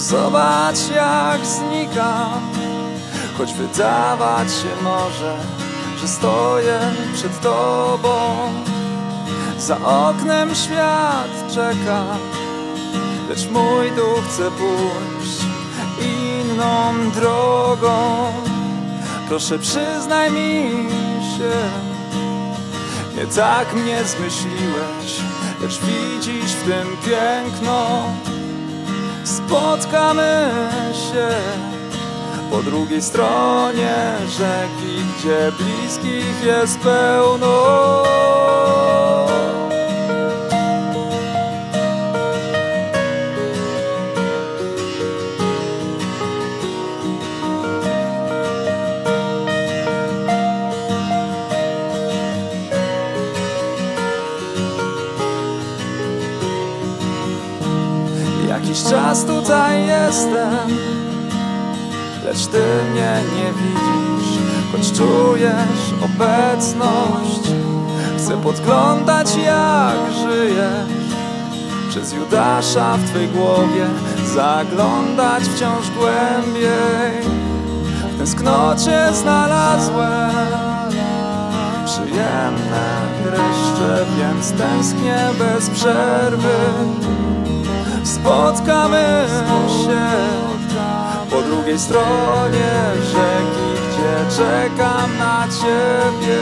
Zobacz jak znikam Choć wydawać się może Że stoję przed tobą. Za oknem świat czeka Lecz mój duch chce pójść inną drogą. Proszę przyznaj mi się. Nie tak mnie zmyśliłeś Lecz widzisz w tym piękno Spotkamy się po drugiej stronie rzeki, gdzie bliskich jest pełno. Jakiś czas tutaj jestem. Lecz ty mnie nie widzisz Choć czujesz obecność. Chcę podglądać jak żyjesz. Przez Judasza w twej głowie Zaglądać wciąż głębiej. W tęsknocie znalazłem Przyjemne dreszcze Więc tęsknię bez przerwy Spotkamy się po drugiej stronie rzeki, gdzie czekam na ciebie.